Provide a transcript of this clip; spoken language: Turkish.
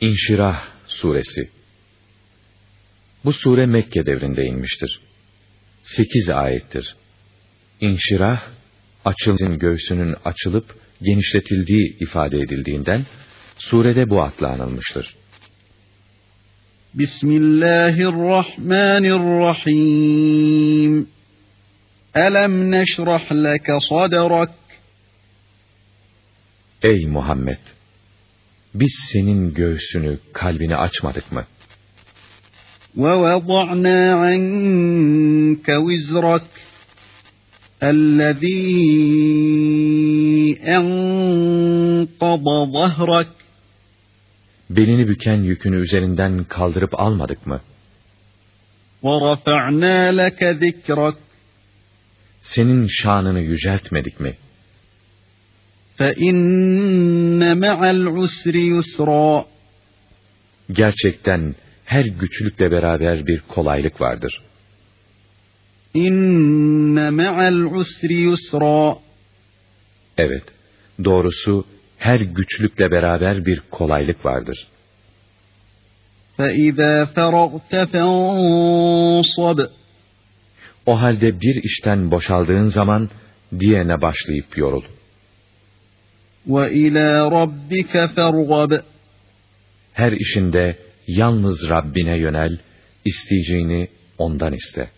İnşirah Suresi Bu sure Mekke devrinde inmiştir. Sekiz ayettir. İnşirah, açılın göğsünün açılıp genişletildiği ifade edildiğinden, surede bu adla anılmıştır. Bismillahirrahmanirrahim. Elem neşrah leke sadrak. Ey Muhammed! Biz senin göğsünü, kalbini açmadık mı? وَوَضَعْنَا عَنْكَ وِزْرَكَ الَّذ۪ي اَنْقَضَ ظَهْرَكَ Belini büken yükünü üzerinden kaldırıp almadık mı? وَرَفَعْنَا لَكَ ذِكْرَكَ Senin şanını yüceltmedik mi? فَاِنَّ مَعَ الْعُسْرِ يُسْرًا Gerçekten her güçlükle beraber bir kolaylık vardır. İnne ma'al usri yusra. Evet, doğrusu her güçlükle beraber bir kolaylık vardır. فَإِذَا فَرَغْتَ فَانصَبْ O halde bir işten boşaldığın zaman diğerine başlayıp yorul. وَإِلَى رَبِّكَ فَارْغَبْ Her işinde yalnız Rabbine yönel, isteyeceğini ondan iste.